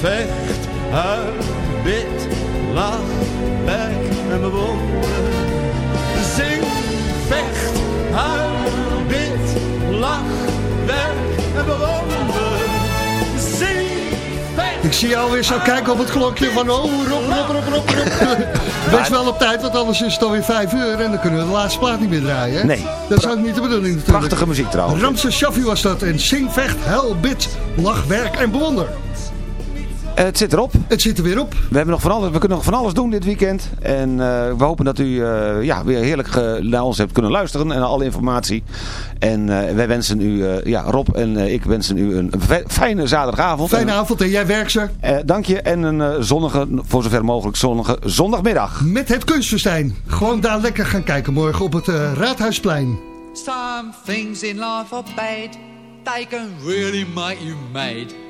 vecht, huil, bid, lach, werk en bewonder. Zing, vecht, huil, bid, lach, werk en bewonder. Zing, vecht. Ik zie je alweer zo kijken op het klokje van, oh, Rob, Rob, Rob, Rob, Rob. Wees wel op tijd, want anders is het alweer vijf uur en dan kunnen we de laatste plaat niet meer draaien. Hè? Nee. Dat is ook niet de bedoeling natuurlijk. Prachtige muziek trouwens. Ramse Shaffi was dat en zing, vecht, huil, bid, lach, werk en bewonder. Eh, het zit erop. Het zit er weer op. We, hebben nog van alles, we kunnen nog van alles doen dit weekend. En eh, we hopen dat u eh, ja, weer heerlijk naar ons hebt kunnen luisteren en naar alle informatie. En eh, wij wensen u, eh, ja, Rob en eh, ik wensen u een fijne zaterdagavond. Fijne En, avond en jij werkt ze eh, dank je en een zonnige, voor zover mogelijk zonnige zondagmiddag. met het kunstfestijn. Gewoon daar lekker gaan kijken morgen op het eh, Raadhuisplein. Some things in life are bad, they can really make you mad.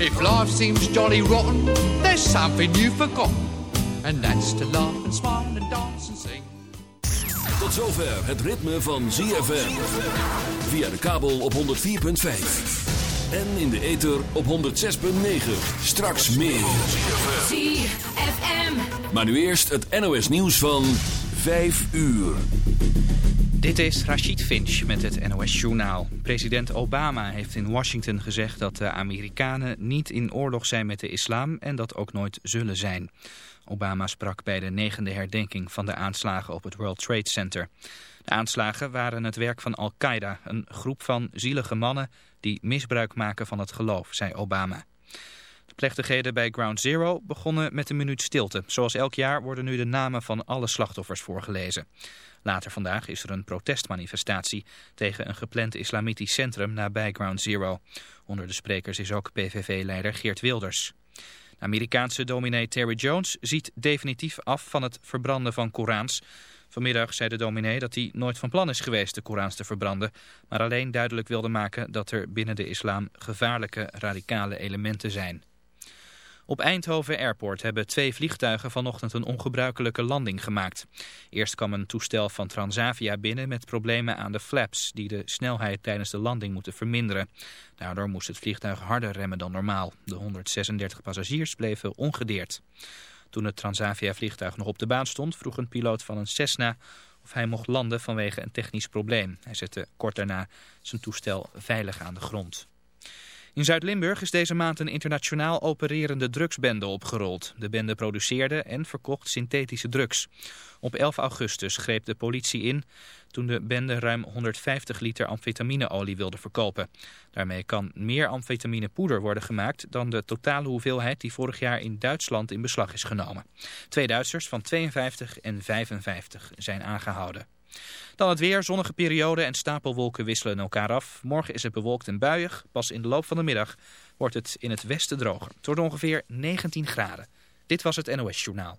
If life seems jolly rotten, there's something you've forgotten. And that's to laugh and smile and dance and sing. Tot zover het ritme van ZFM. Via de kabel op 104.5. En in de ether op 106.9. Straks meer. ZFM. Maar nu eerst het NOS nieuws van 5 uur. Dit is Rashid Finch met het NOS Journaal. President Obama heeft in Washington gezegd dat de Amerikanen niet in oorlog zijn met de islam en dat ook nooit zullen zijn. Obama sprak bij de negende herdenking van de aanslagen op het World Trade Center. De aanslagen waren het werk van Al-Qaeda, een groep van zielige mannen die misbruik maken van het geloof, zei Obama. De plechtigheden bij Ground Zero begonnen met een minuut stilte. Zoals elk jaar worden nu de namen van alle slachtoffers voorgelezen. Later vandaag is er een protestmanifestatie tegen een gepland islamitisch centrum nabij Ground Zero. Onder de sprekers is ook PVV-leider Geert Wilders. De Amerikaanse dominee Terry Jones ziet definitief af van het verbranden van Korans. Vanmiddag zei de dominee dat hij nooit van plan is geweest de Korans te verbranden, maar alleen duidelijk wilde maken dat er binnen de islam gevaarlijke radicale elementen zijn. Op Eindhoven Airport hebben twee vliegtuigen vanochtend een ongebruikelijke landing gemaakt. Eerst kwam een toestel van Transavia binnen met problemen aan de flaps... die de snelheid tijdens de landing moeten verminderen. Daardoor moest het vliegtuig harder remmen dan normaal. De 136 passagiers bleven ongedeerd. Toen het Transavia-vliegtuig nog op de baan stond... vroeg een piloot van een Cessna of hij mocht landen vanwege een technisch probleem. Hij zette kort daarna zijn toestel veilig aan de grond. In Zuid-Limburg is deze maand een internationaal opererende drugsbende opgerold. De bende produceerde en verkocht synthetische drugs. Op 11 augustus greep de politie in toen de bende ruim 150 liter amfetamineolie wilde verkopen. Daarmee kan meer amfetaminepoeder worden gemaakt dan de totale hoeveelheid die vorig jaar in Duitsland in beslag is genomen. Twee Duitsers van 52 en 55 zijn aangehouden. Dan het weer, zonnige periode en stapelwolken wisselen elkaar af. Morgen is het bewolkt en buiig. Pas in de loop van de middag wordt het in het westen droger. Het wordt ongeveer 19 graden. Dit was het NOS Journaal.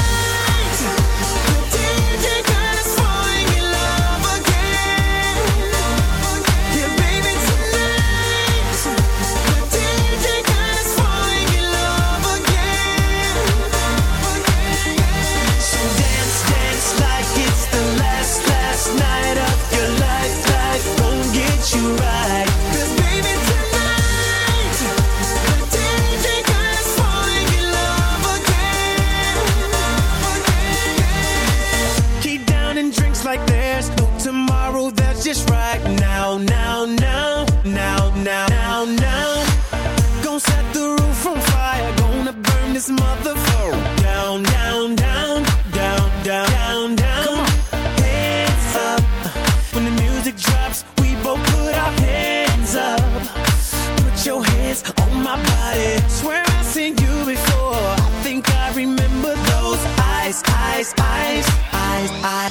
I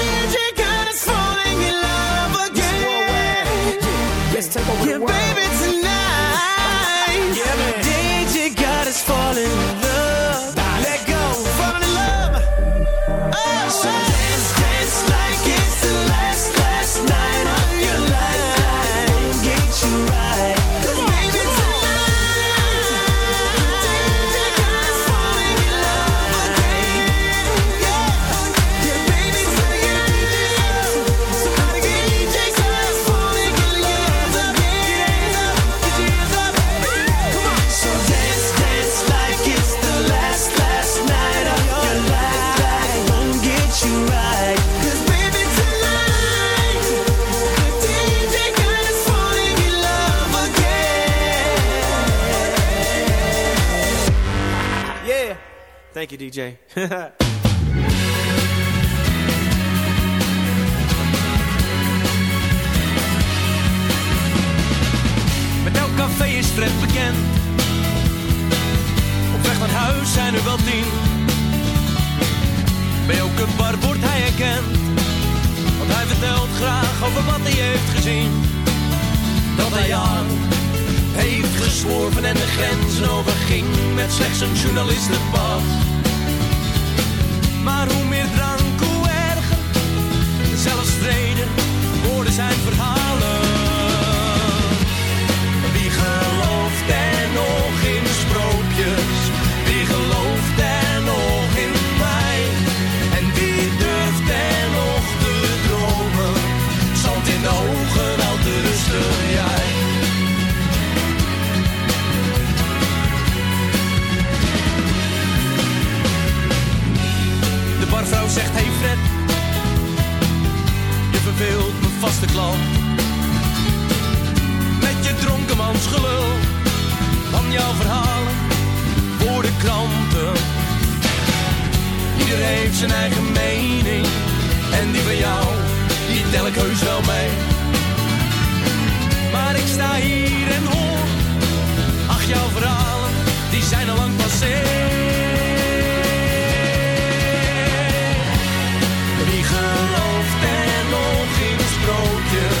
Thank you, DJ. Met elk café is Fred bekend. Op weg naar huis zijn er wel tien. Bij elke bar wordt hij herkend. Want hij vertelt graag over wat hij heeft gezien. Dat hij aan heeft gesworven en de grenzen overging. Met slechts een journalistenpas. Maar hoe meer drank, hoe erger. Zelfs vrede worden zijn verhalen. vrouw zegt, hey Fred, je verveelt mijn vaste klant. Met je dronkenmansgelul, van jouw verhalen voor de kranten. Ieder heeft zijn eigen mening, en die van jou, die tel ik heus wel mee. Maar ik sta hier en hoor, ach jouw verhalen, die zijn al lang passé. gelooft en nog in sprookjes.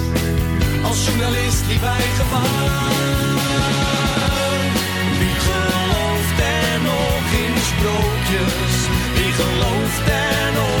als journalist liep hij gevaar. Wie gelooft er nog in sprookjes? Wie gelooft er nog?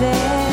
there.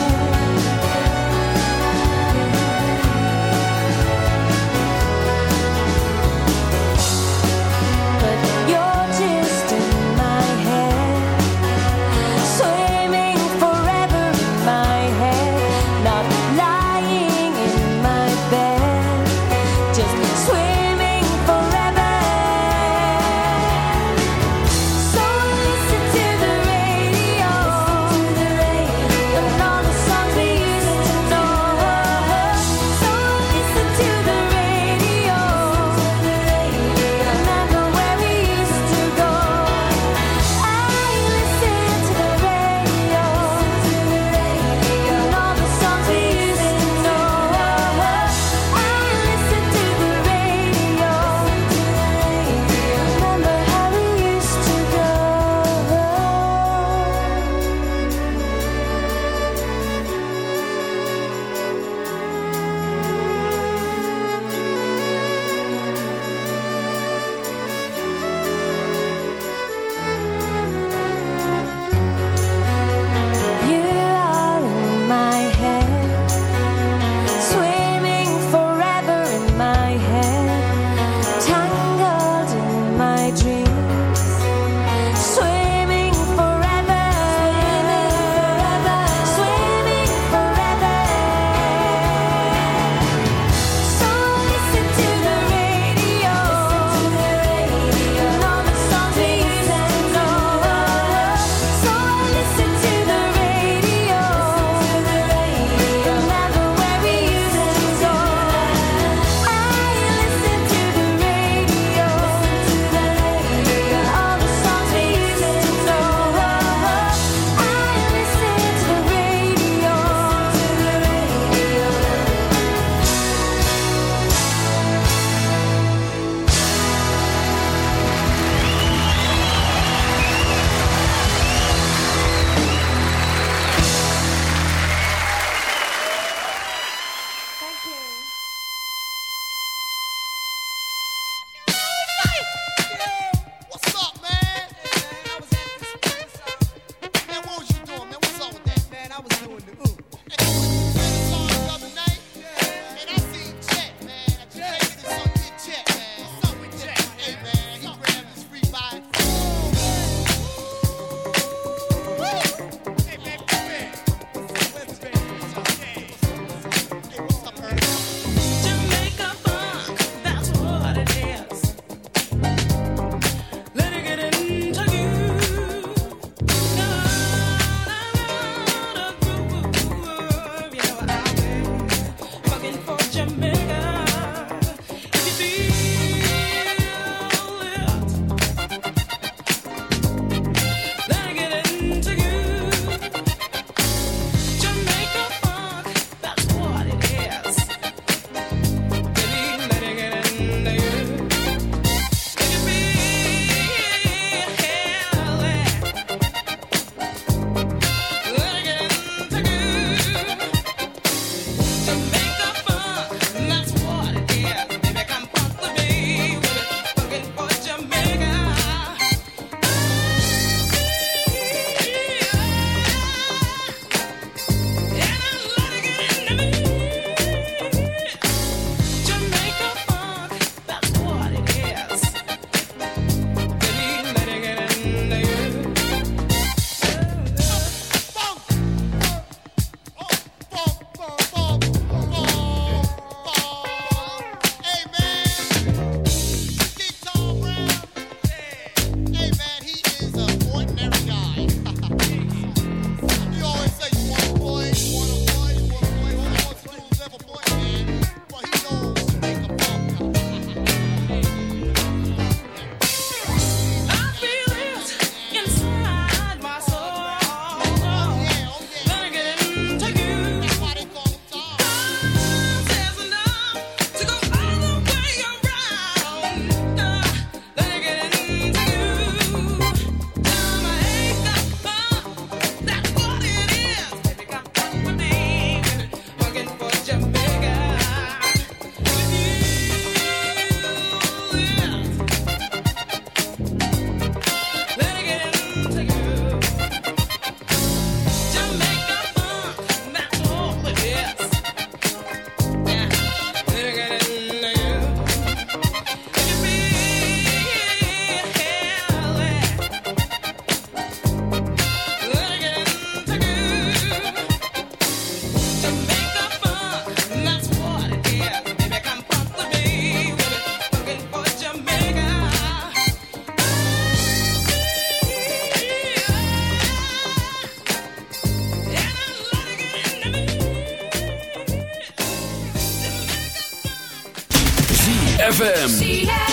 ZFM.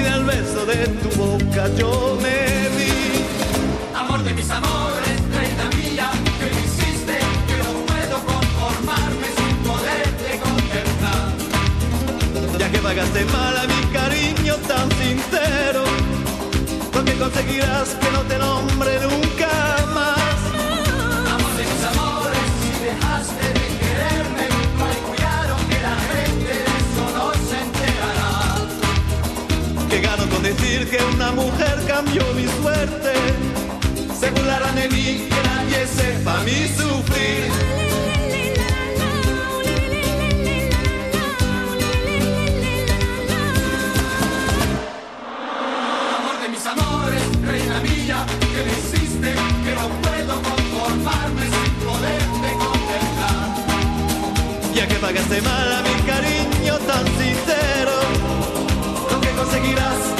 sin el beso de tu boca yo me vi. Amor de mis amores, reina mía, que me hiciste, que no puedo conformarme sin poderte contemplar. Ya que pagaste mal a mi cariño tan sincero, lo que conseguirás que no te nombre nunca más. Amor de mis amores, si dejaste con decir que una mujer cambió mi suerte. Se burlarán de mí, que nadie sepa mi sufrir. Amor de mis amores, reina mía, que me hiciste, que no puedo conformarme sin poderte contemplar. Ya que pagaste mal a mi cariño tan sincero, lo que conseguirás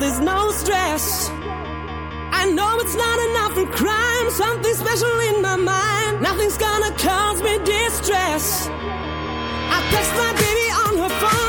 There's no stress. I know it's not enough for crime, something special in my mind. Nothing's gonna cause me distress. I text my baby on her phone,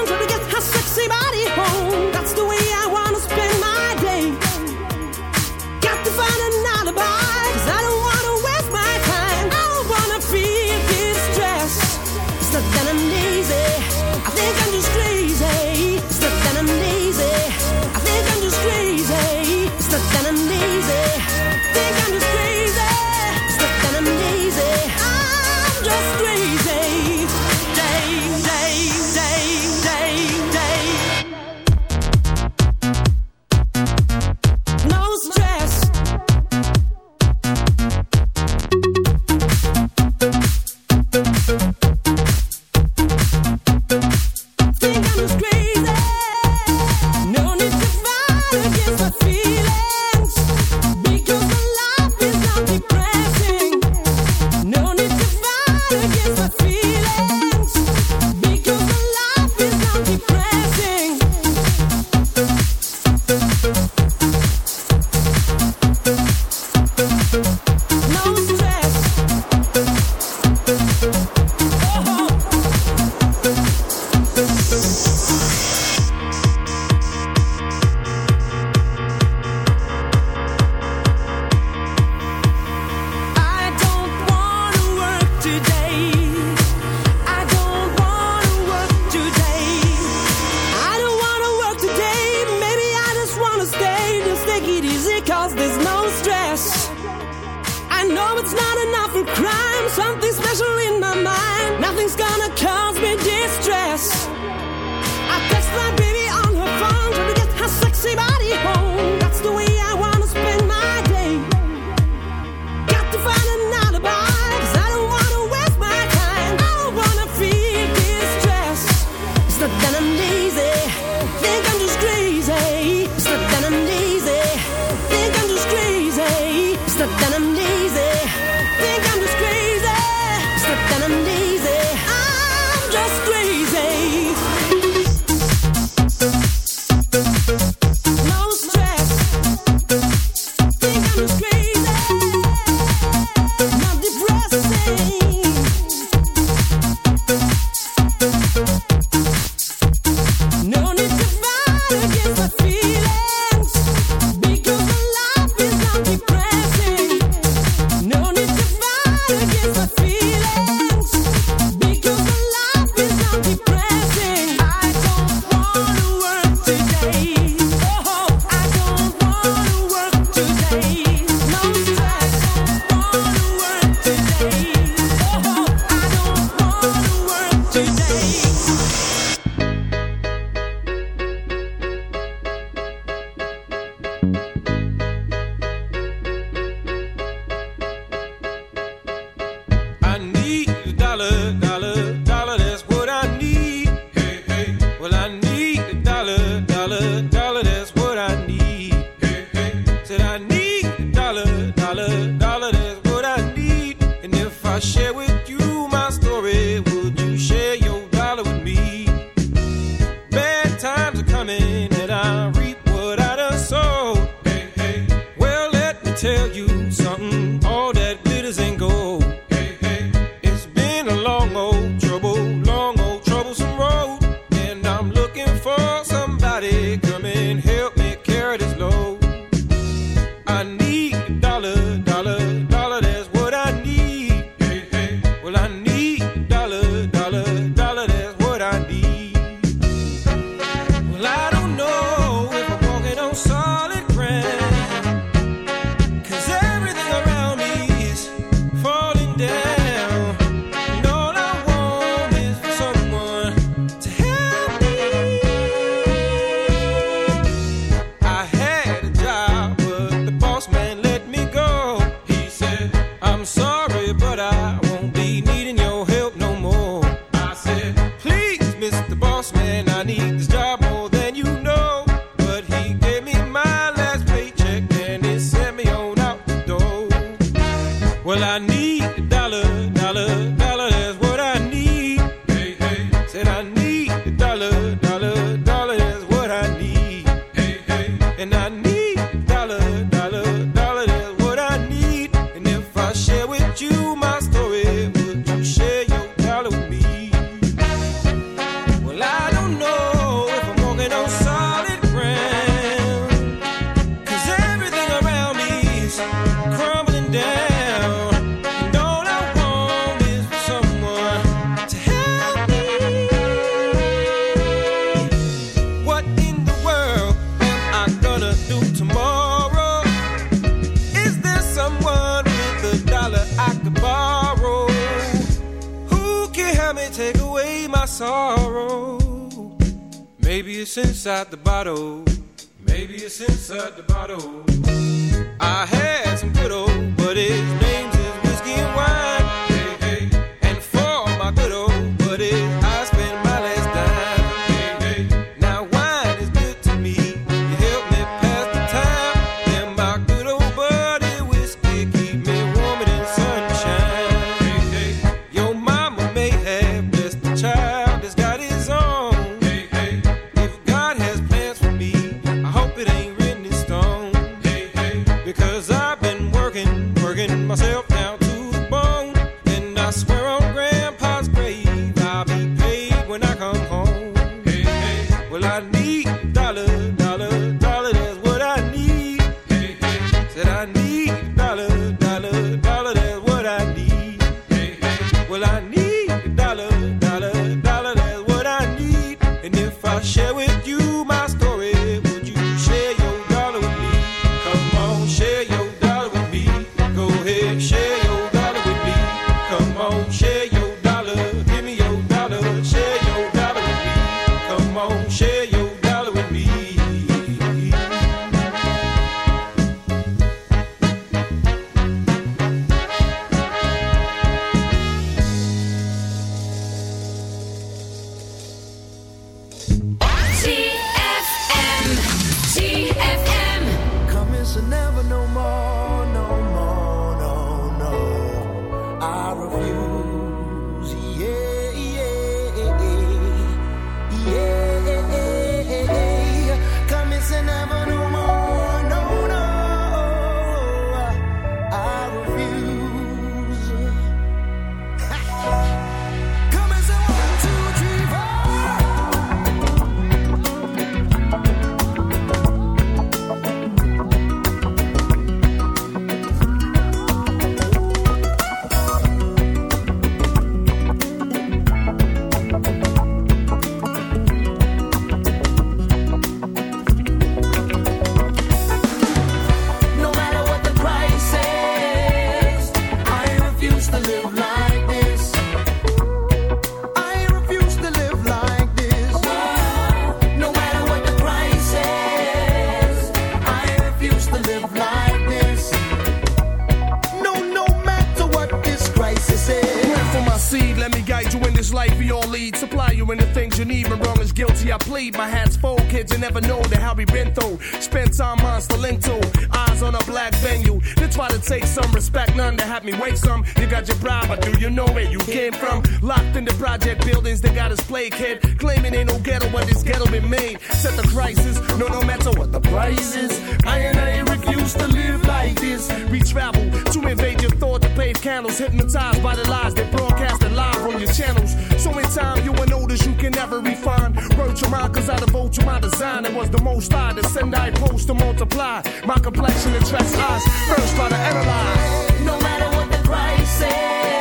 is guilty, I plead. My hat's full, kids, you never know the hell we been through. Spent time on Stalento, eyes on a black venue. They try to take some respect, none to have me wait some. You got your bribe, but do you know where you came from? Locked in the project buildings, they got us plague kid. Claiming ain't no ghetto, but this ghetto been made. Set the crisis, no, no matter what the price is. I and I refuse to live like this. We travel to invade your thought to pave candles, hypnotized by the lies they broadcasted on your channels. So in time, you will notice you can never refine. Word to mine, cause I devote to my design. It was the most I to send, I post to multiply. My complexion attracts eyes. First, try to analyze. No matter what the price is,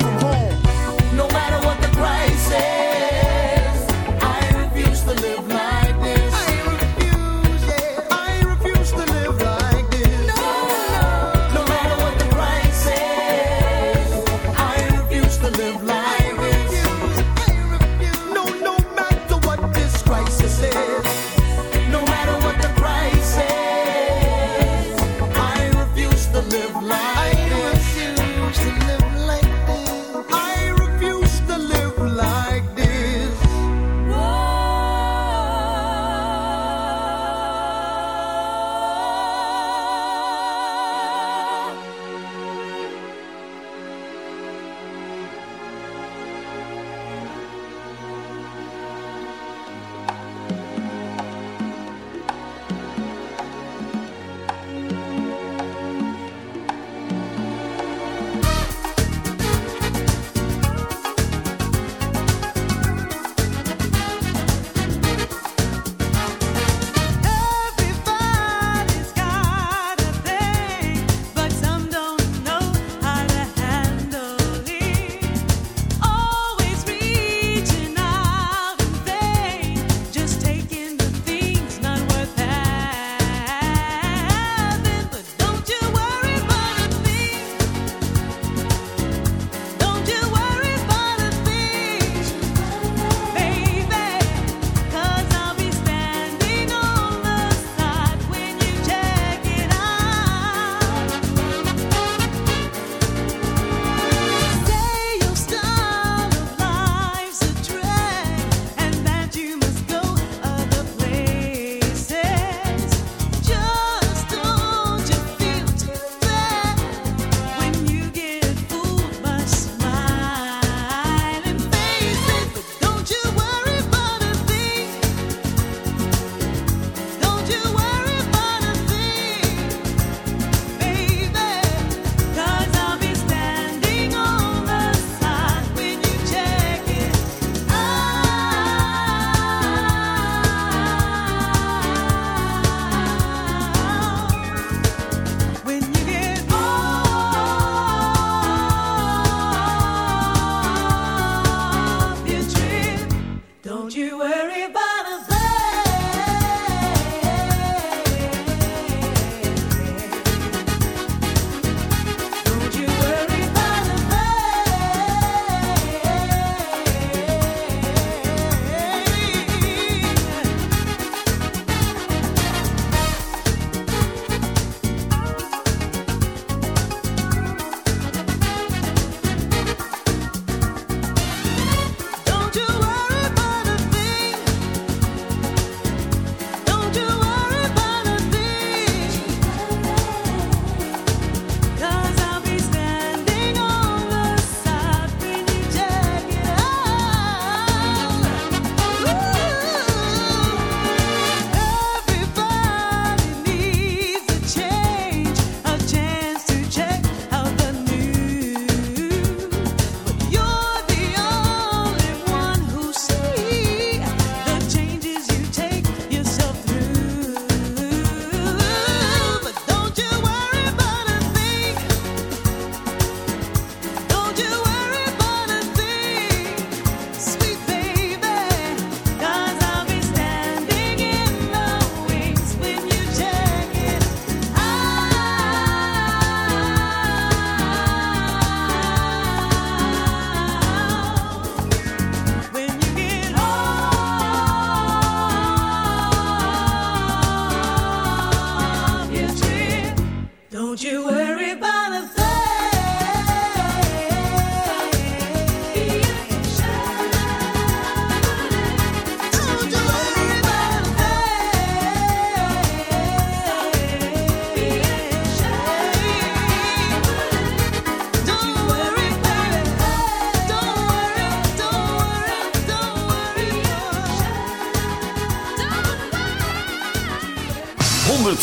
home. No matter what the price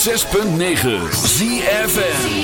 106.9 ZFN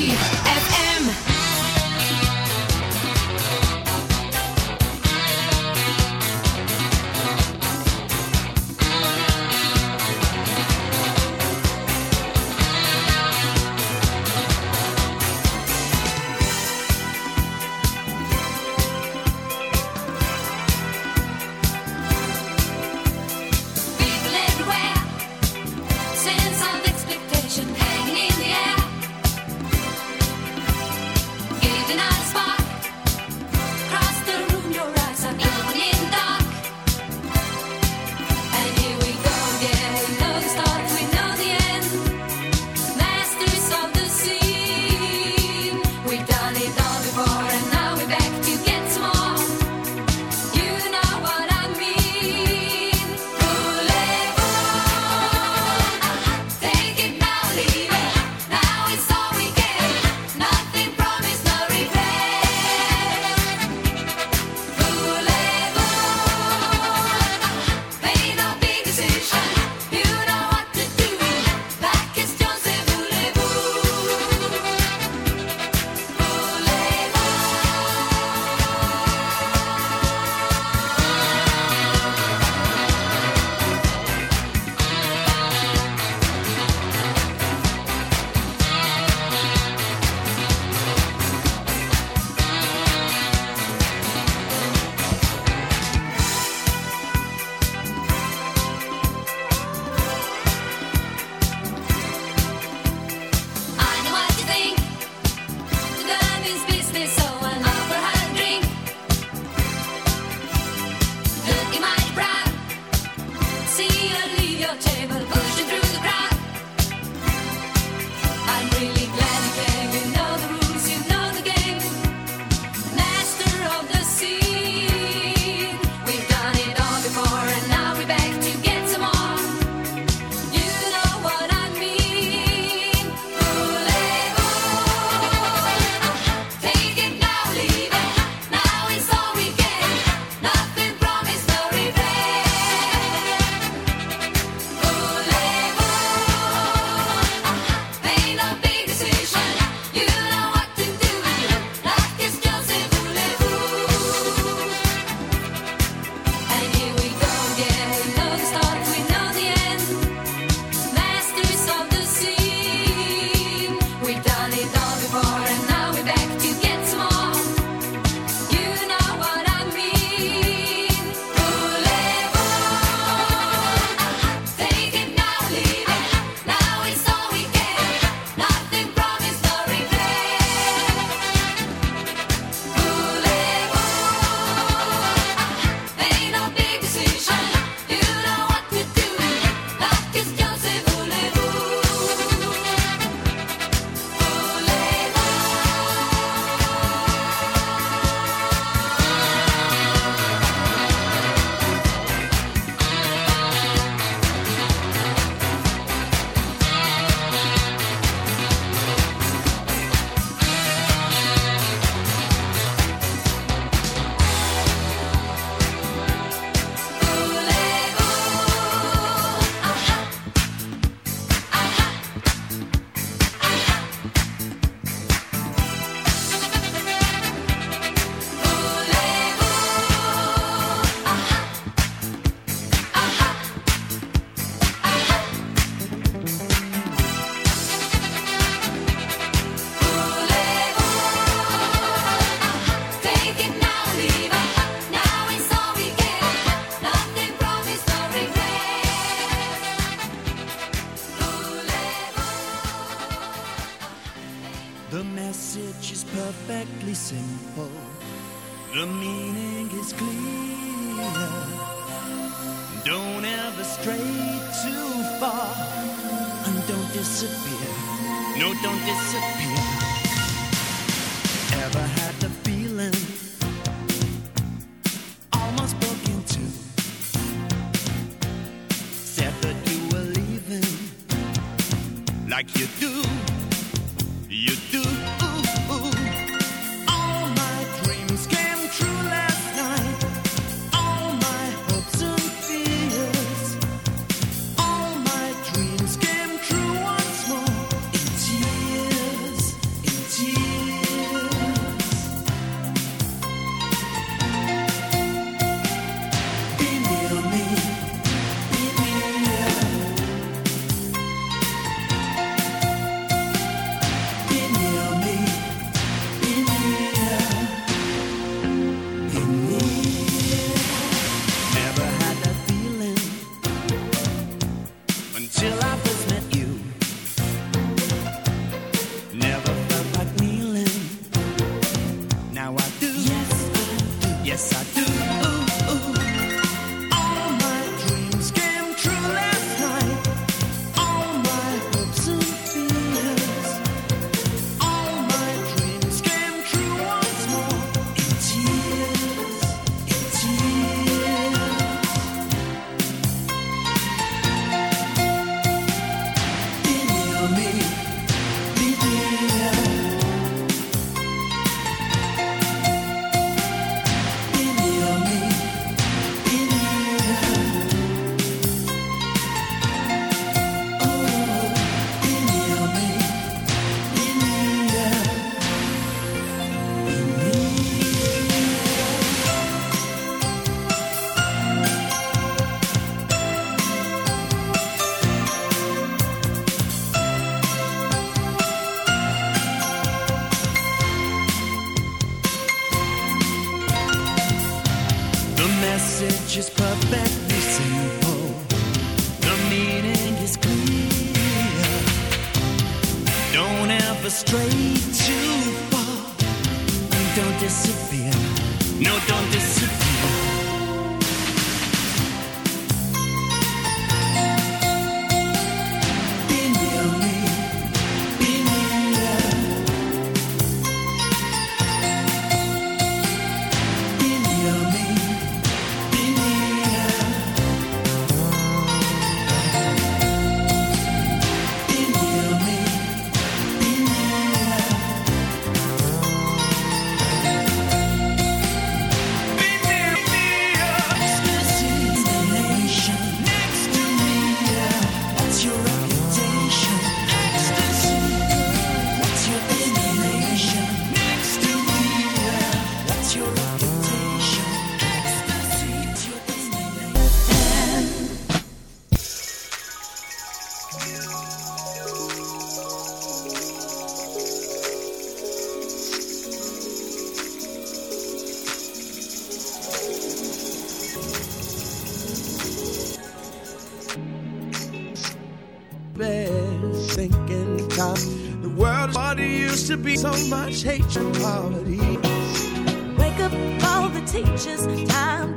The meaning is clear. Don't ever stray too far. And don't disappear. No, don't disappear. much hate your poverty. Wake up all the teachers, time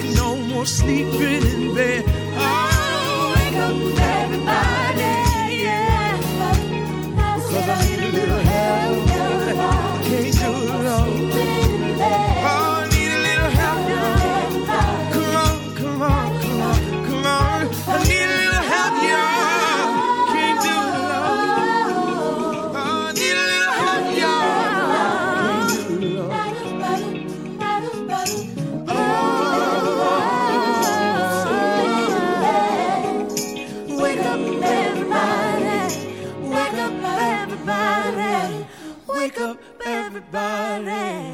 No more sleeping in bed. Oh, wake up, everybody. Yeah. Cause I need a little bare